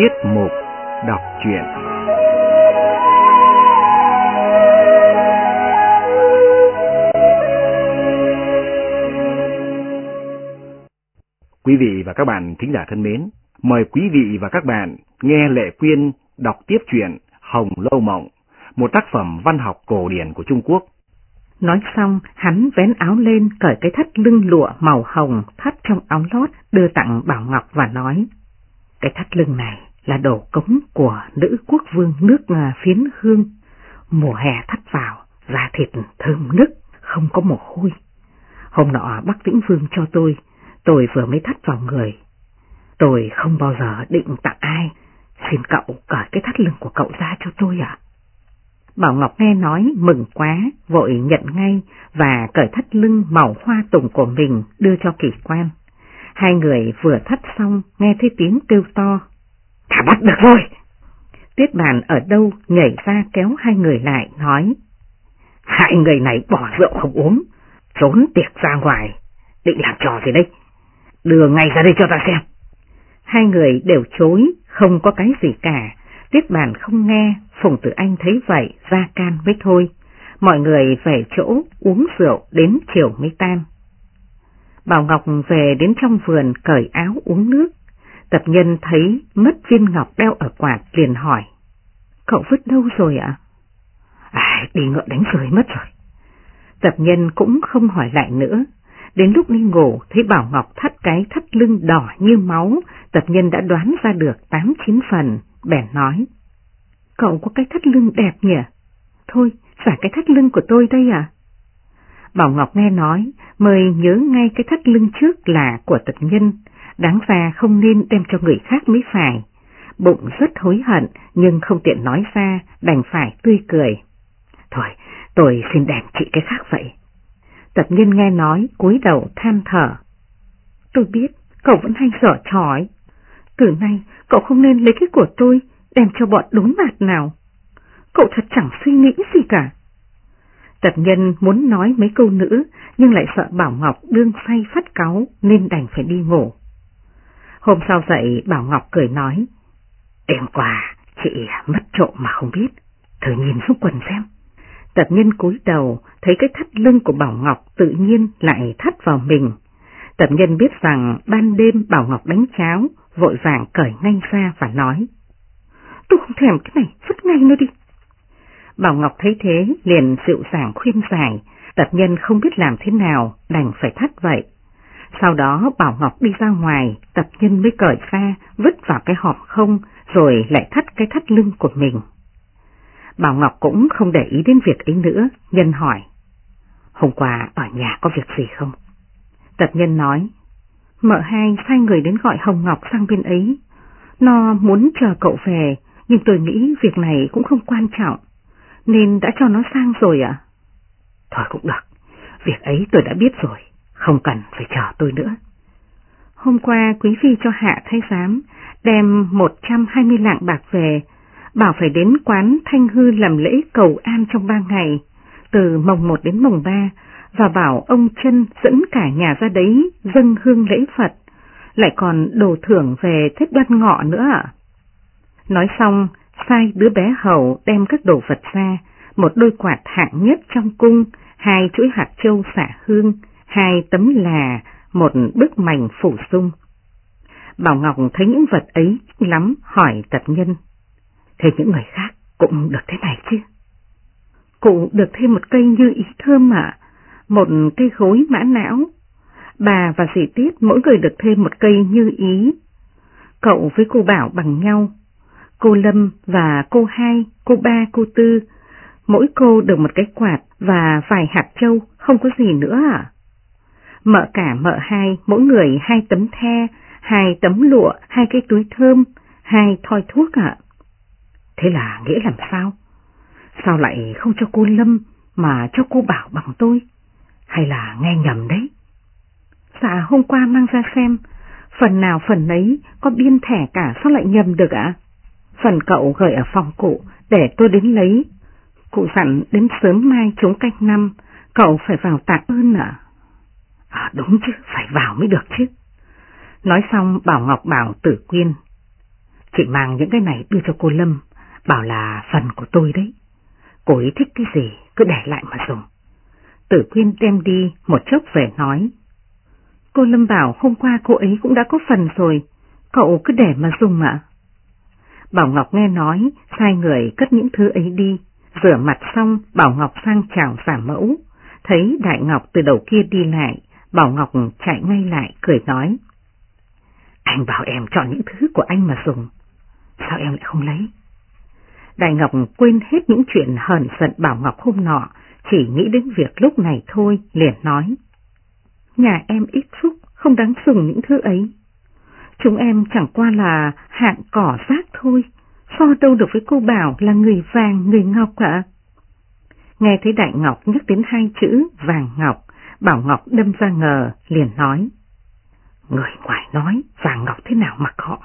Tiết mục đọc truyện Quý vị và các bạn thính giả thân mến, mời quý vị và các bạn nghe Lệ Quyên đọc tiếp truyện Hồng Lâu Mộng, một tác phẩm văn học cổ điển của Trung Quốc. Nói xong, hắn vén áo lên, cởi cái thắt lưng lụa màu hồng thắt trong áo lót, đưa tặng Bảo Ngọc và nói. Cái thắt lưng này là đồ cống của nữ quốc vương nước à, phiến hương. Mùa hè thắt vào, da thịt thơm nức, không có mồ hôi. Hôm nọ bác Vĩnh Vương cho tôi, tôi vừa mới thắt vào người. Tôi không bao giờ định tặng ai, xin cậu cởi cái thắt lưng của cậu ra cho tôi ạ. Bảo Ngọc nghe nói mừng quá, vội nhận ngay và cởi thắt lưng màu hoa tùng của mình đưa cho kỳ quan. Hai người vừa thắt xong nghe thấy tiếng kêu to. Bắt được rồi! Tiết bàn ở đâu nhảy ra kéo hai người lại nói. Hai người này bỏ rượu không uống, trốn tiệc ra ngoài, định làm trò gì đây? Đưa ngay ra đây cho ta xem. Hai người đều chối, không có cái gì cả. Tiết bàn không nghe, Phùng Tử Anh thấy vậy ra can với thôi. Mọi người về chỗ uống rượu đến chiều mới tan. Bảo Ngọc về đến trong vườn cởi áo uống nước. Tập nhân thấy mất viên ngọc đeo ở quạt liền hỏi. Cậu vứt đâu rồi ạ? À? đi ngựa đánh rơi mất rồi. Tập nhân cũng không hỏi lại nữa. Đến lúc đi ngủ thấy Bảo Ngọc thắt cái thắt lưng đỏ như máu, tập nhân đã đoán ra được tám chín phần, bèn nói. Cậu có cái thắt lưng đẹp nhỉ? Thôi, xả cái thắt lưng của tôi đây à? Bảo Ngọc nghe nói, mời nhớ ngay cái thắt lưng trước là của tập nhân, đáng ra không nên đem cho người khác mới phải. Bụng rất hối hận nhưng không tiện nói ra, đành phải tươi cười. Thôi, tôi xin đem chị cái khác vậy. Tật nhân nghe nói, cúi đầu than thở. Tôi biết, cậu vẫn hay dở trói. Từ nay, cậu không nên lấy cái của tôi, đem cho bọn đốn mặt nào. Cậu thật chẳng suy nghĩ gì cả. Tập nhân muốn nói mấy câu nữa, nhưng lại sợ Bảo Ngọc đương say phát cáu nên đành phải đi ngủ. Hôm sau dậy Bảo Ngọc cười nói, Đêm qua chị mất trộm mà không biết, thử nhìn xuống quần xem. Tập nhân cúi đầu thấy cái thắt lưng của Bảo Ngọc tự nhiên lại thắt vào mình. Tập nhân biết rằng ban đêm Bảo Ngọc đánh cháo, vội vàng cởi ngay ra và nói, Tôi không thèm cái này, vứt ngay nó đi. Bảo Ngọc thấy thế liền dịu dàng khuyên giải, tập nhân không biết làm thế nào, đành phải thắt vậy. Sau đó Bảo Ngọc đi ra ngoài, tập nhân mới cởi ra, vứt vào cái hộp không, rồi lại thắt cái thắt lưng của mình. Bảo Ngọc cũng không để ý đến việc ấy nữa, nhân hỏi. Hôm qua ở nhà có việc gì không? Tập nhân nói, mợ hai sai người đến gọi Hồng Ngọc sang bên ấy. Nó muốn chờ cậu về, nhưng tôi nghĩ việc này cũng không quan trọng nên đã cho nó sang rồi ạ. Thôi cũng được, việc ấy tôi đã biết rồi, không cần phải chờ tôi nữa. Hôm qua quý phi cho hạ thay giám, đem 120 lạng bạc về, bảo phải đến quán Thanh Hư làm lễ cầu an trong ba ngày, từ mồng 1 đến mồng 3, và bảo ông chân dẫn cả nhà ra đấy dâng hương lễ Phật, lại còn đồ thưởng về Tết đoan ngọ nữa ạ. Nói xong, sai đứa bé hầu đem các đồ vật ra, một đôi quạt hạng nhất trong cung, hai chuỗi hạt châu xả hương, hai tấm là, một bức mảnh phủ sung. Bảo Ngọc thấy những vật ấy lắm hỏi tập nhân. Thế những người khác cũng được thế này chứ? Cụ được thêm một cây như ý thơm ạ, một cây gối mã não. Bà và dì Tiết mỗi người được thêm một cây như ý. Cậu với cô Bảo bằng nhau, cô Lâm và cô hai, cô ba, cô tư, mỗi cô được một cái quạt và vài hạt châu, không có gì nữa à? Mợ cả mợ hai, mỗi người hai tấm the, hai tấm lụa, hai cái túi thơm, hai thoi thuốc ạ. Thế là nghĩa làm sao? Sao lại không cho cô Lâm mà cho cô Bảo bằng tôi? Hay là nghe nhầm đấy? Dạ hôm qua mang ra xem, phần nào phần ấy có biên thẻ cả sao lại nhầm được ạ? Phần cậu gửi ở phòng cụ để tôi đến lấy. Cụ dặn đến sớm mai chúng canh năm, cậu phải vào tạ ơn à? À đúng chứ, phải vào mới được chứ. Nói xong Bảo Ngọc bảo tử quyên. Chị mang những cái này đưa cho cô Lâm, bảo là phần của tôi đấy. Cô ấy thích cái gì, cứ để lại mà dùng. Tử Quyên đem đi, một chốc về nói. Cô Lâm bảo hôm qua cô ấy cũng đã có phần rồi, cậu cứ để mà dùng ạ. Bảo Ngọc nghe nói, sai người cất những thứ ấy đi, rửa mặt xong Bảo Ngọc sang chào giả mẫu, thấy Đại Ngọc từ đầu kia đi lại, Bảo Ngọc chạy ngay lại cười nói. Anh bảo em chọn những thứ của anh mà dùng, sao em lại không lấy? Đại Ngọc quên hết những chuyện hờn giận Bảo Ngọc hôm nọ, chỉ nghĩ đến việc lúc này thôi, liền nói. Nhà em ít phúc, không đáng dùng những thứ ấy. Chúng em chẳng qua là hạng cỏ rác thôi, so đâu được với cô Bảo là người vàng, người ngọc ạ. Nghe thấy Đại Ngọc nhắc đến hai chữ vàng ngọc, Bảo Ngọc đâm ra ngờ, liền nói. Người ngoài nói vàng ngọc thế nào mặc họ.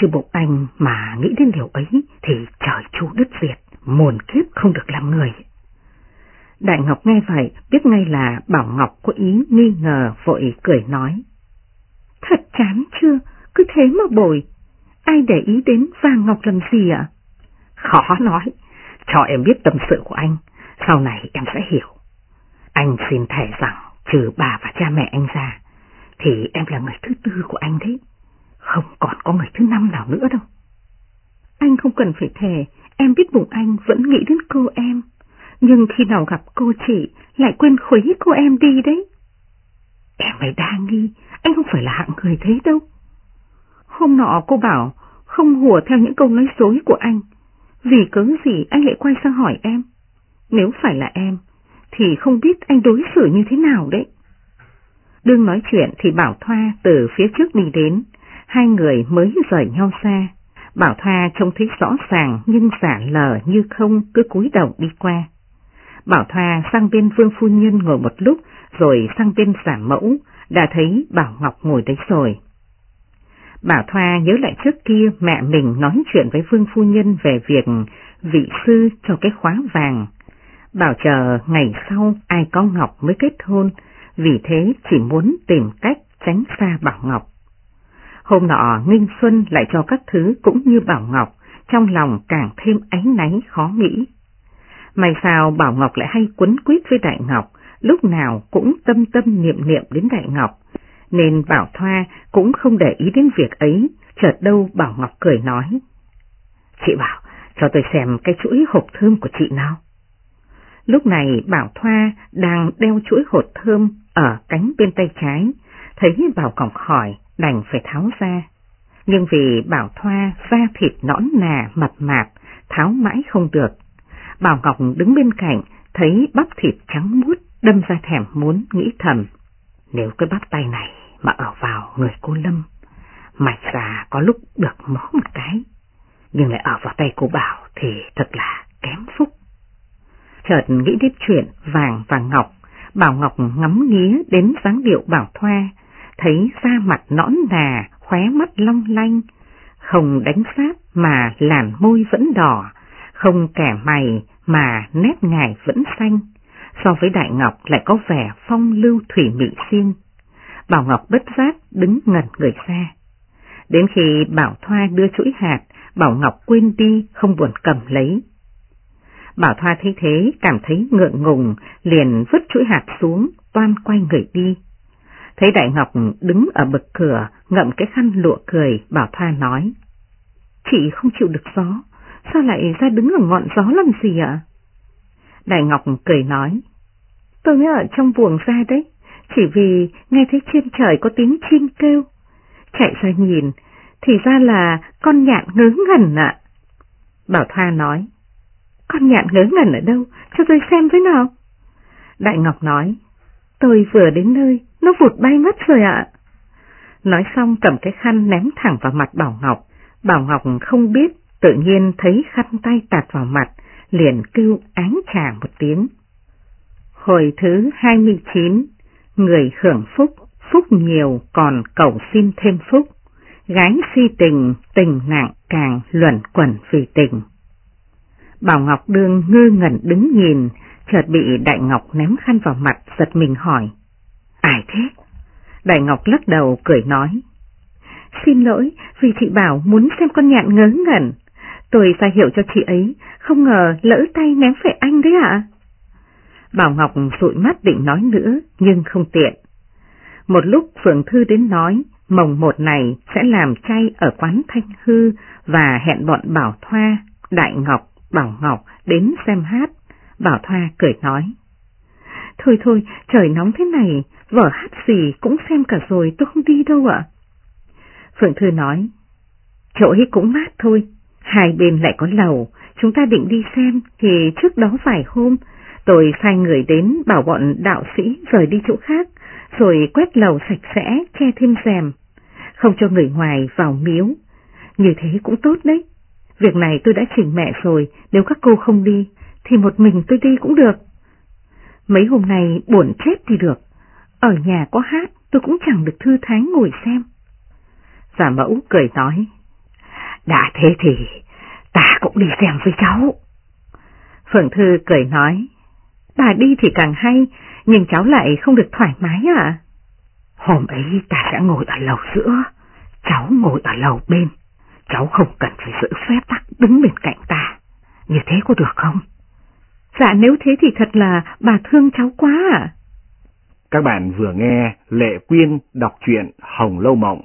Chứ bộ anh mà nghĩ đến điều ấy thì trời chú đất diệt, mồn kiếp không được làm người. Đại Ngọc nghe vậy biết ngay là Bảo Ngọc có ý nghi ngờ vội cười nói. Thật chán chưa, cứ thế mà bồi. Ai để ý đến vàng ngọc làm gì ạ? Khó nói, cho em biết tâm sự của anh, sau này em sẽ hiểu. Anh xin thề rằng trừ bà và cha mẹ anh ra, thì em là người thứ tư của anh đấy. Không còn có người thứ năm nào nữa đâu. Anh không cần phải thề, em biết bụng anh vẫn nghĩ đến cô em. Nhưng khi nào gặp cô chị lại quên khuấy cô em đi đấy. Em phải đa nghi, anh không phải là hạng người thế đâu. Hôm nọ cô bảo không hùa theo những câu nói dối của anh. Vì cớ gì anh lại quay sang hỏi em? Nếu phải là em, thì không biết anh đối xử như thế nào đấy. Đương nói chuyện thì Bảo Thoa từ phía trước đi đến, hai người mới rời nhau xa. Bảo Thoa trông thấy rõ ràng nhưng giả lờ như không cứ cúi đầu đi qua. Bảo Thoa sang bên Vương Phu Nhân ngồi một lúc rồi sang bên giả mẫu, đã thấy Bảo Ngọc ngồi đấy rồi. Bảo Thoa nhớ lại trước kia mẹ mình nói chuyện với Vương Phu Nhân về việc vị sư cho cái khóa vàng. Bảo chờ ngày sau ai có Ngọc mới kết hôn, vì thế chỉ muốn tìm cách tránh xa Bảo Ngọc. Hôm nọ Nghinh Xuân lại cho các thứ cũng như Bảo Ngọc, trong lòng càng thêm áy náy khó nghĩ. May sao Bảo Ngọc lại hay quấn quýt với Đại Ngọc, lúc nào cũng tâm tâm niệm niệm đến Đại Ngọc, nên Bảo Thoa cũng không để ý đến việc ấy, chợt đâu Bảo Ngọc cười nói. Chị Bảo, cho tôi xem cái chuỗi hộp thơm của chị nào. Lúc này Bảo Thoa đang đeo chuỗi hột thơm ở cánh bên tay trái, thấy Bảo Cổng khỏi đành phải tháo ra. Nhưng vì Bảo Thoa da thịt nõn nà mập mạp, tháo mãi không được. Bảo Ngọc đứng bên cạnh, thấy bắp thịt trắng muốt, đâm ra thèm muốn nghĩ thầm. Nếu cái bắp tay này mà ở vào người cô Lâm, mạch ra có lúc được mó một cái, nhưng lại ở vào tay cô Bảo thì thật là kém phúc. Chợt nghĩ đến chuyện vàng và ngọc, Bảo Ngọc ngắm nghía đến dáng điệu Bảo Thoa, thấy da mặt nõn nà, khóe mắt long lanh, không đánh sáp mà làn môi vẫn đỏ, không kẻ mày mà nét ngài vẫn xanh, so với Đại Ngọc lại có vẻ phong lưu thủy mị xiên. Bảo Ngọc bất giác đứng ngẩn người ra. Đến khi Bảo Thoa đưa chuỗi hạt, Bảo Ngọc quên đi không buồn cầm lấy. Bảo Thoa thấy thế cảm thấy ngượng ngùng, liền vứt chuỗi hạt xuống, toan quay người đi. Thấy Đại Ngọc đứng ở bậc cửa, ngậm cái khăn lụa cười, Bảo Thoa nói. Chị không chịu được gió, sao lại ra đứng ở ngọn gió làm gì ạ? Đại Ngọc cười nói. Tôi mới ở trong buồng ra đấy, chỉ vì nghe thấy trên trời có tiếng chim kêu. Chạy ra nhìn, thì ra là con nhạn ngớ ngẩn ạ. Bảo Thoa nói. Con nhạn ngớ ngẩn ở đâu, cho tôi xem với nào. Đại Ngọc nói. Tôi vừa đến nơi, nó vụt bay mất rồi ạ. Nói xong cầm cái khăn ném thẳng vào mặt Bảo Ngọc. Bảo Ngọc không biết, tự nhiên thấy khăn tay tạt vào mặt, liền kêu áng trả một tiếng. Hồi thứ 29, người hưởng phúc, phúc nhiều còn cầu xin thêm phúc. Gái si tình, tình nặng càng luẩn quẩn vì tình. Bảo Ngọc Đương ngơ ngẩn đứng nhìn, chợt bị Đại Ngọc ném khăn vào mặt giật mình hỏi. Ai thế? Đại Ngọc lắc đầu cười nói. Xin lỗi vì chị bảo muốn xem con nhạn ngớ ngẩn. Tôi ra hiệu cho chị ấy, không ngờ lỡ tay ném phải anh đấy ạ. Bảo Ngọc rụi mắt định nói nữa, nhưng không tiện. Một lúc Phượng Thư đến nói, mồng một này sẽ làm chay ở quán Thanh Hư và hẹn bọn Bảo Thoa, Đại Ngọc, Bảo Ngọc đến xem hát. Bảo Thoa cười nói. Thôi thôi, trời nóng thế này, vở hát gì cũng xem cả rồi tôi không đi đâu ạ. Phượng Thư nói, chỗ ấy cũng mát thôi, hai bên lại có lầu, chúng ta định đi xem thì trước đó vài hôm tôi sai người đến bảo bọn đạo sĩ rời đi chỗ khác, rồi quét lầu sạch sẽ, che thêm rèm, không cho người ngoài vào miếu. Như thế cũng tốt đấy. Việc này tôi đã chỉnh mẹ rồi, nếu các cô không đi, thì một mình tôi đi cũng được. Mấy hôm nay buồn chết thì được, ở nhà có hát tôi cũng chẳng được thư thái ngồi xem. Giả mẫu cười nói, đã thế thì ta cũng đi xem với cháu. Phượng Thư cười nói, bà đi thì càng hay, nhưng cháu lại không được thoải mái à? Hôm ấy ta sẽ ngồi ở lầu giữa, cháu ngồi ở lầu bên, cháu không cần phải giữ phép tắc đứng bên cạnh ta, như thế có được không? Dạ nếu thế thì thật là bà thương cháu quá à. Các bạn vừa nghe Lệ Quyên đọc truyện Hồng Lâu Mộng,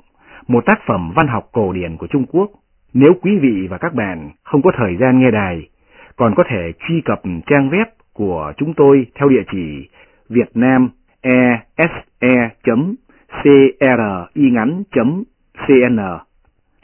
một tác phẩm văn học cổ điển của Trung Quốc. Nếu quý vị và các bạn không có thời gian nghe đài, còn có thể truy cập trang web của chúng tôi theo địa chỉ vietnamese.cringắn.cn.